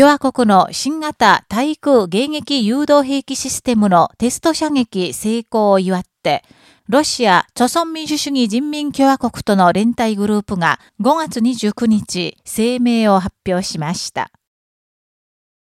共和国の新型対空迎撃誘導兵器システムのテスト射撃成功を祝って、ロシア、著存民主主義人民共和国との連帯グループが5月29日声明を発表しました。